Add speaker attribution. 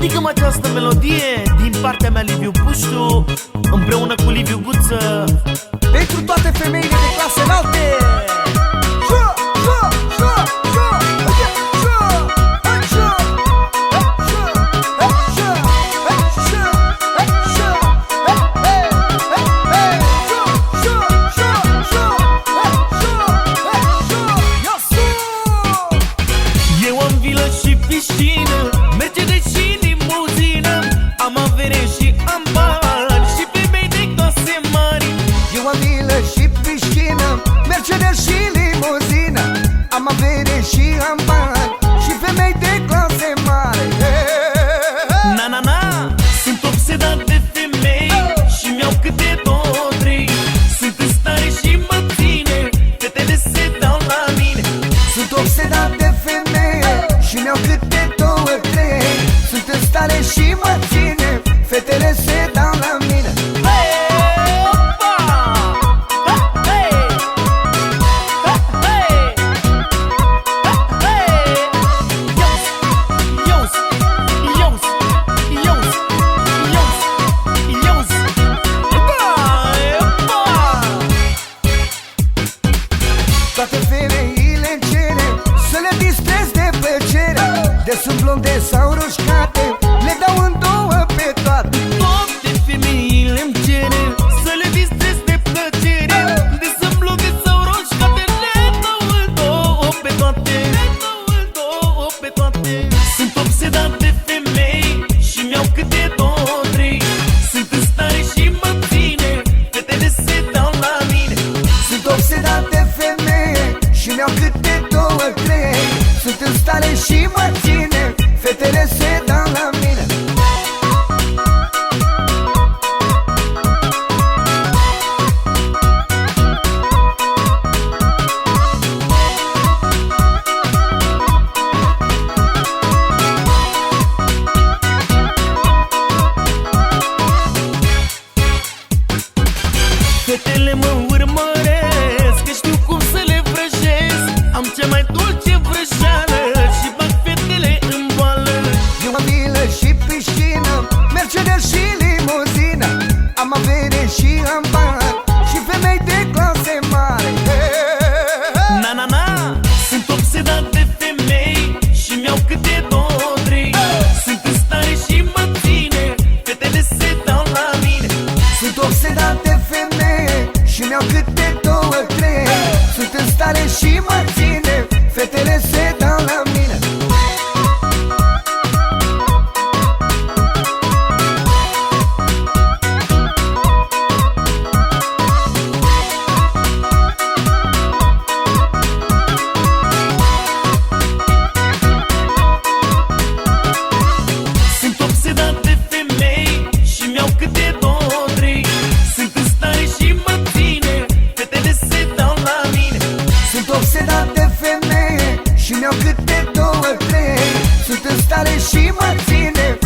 Speaker 1: Dedicăm această melodie din partea mea Liviu Puștu Împreună cu Liviu Guță.
Speaker 2: Pentru toate femeile de
Speaker 1: Mercedes și limuzină Am avere și am bani Și femei de clase mari. Na, na, na Sunt obsedat de femei Și mi-au câte două, trei Sunt în stare și mă ține Fetele se dau la mine.
Speaker 2: Sunt obsedat de femeie Și mi-au câte De sunt blonde sau roșcate Le dau în două pe toate.
Speaker 1: Toate femeile îmi cere Să le distrez de plăcere De să-mi blonde sau roșcate Le dau în două pe toate. Le dau în două pe toate. Sunt obsedat de femei Și mi-au câte două, trei. Sunt în stare și mă ține Fetele se dau la mine.
Speaker 2: Sunt obsedat de femeie Și mi-au câte două, trei. Sunt în stare și mă ține
Speaker 1: obsedat de
Speaker 2: femeie Și mi-au câte două, trei. Sunt în stare și mă ține Fetele se Sunt obsedat de femeie Și mi-au câte două, trei Sunt în stare și mă ține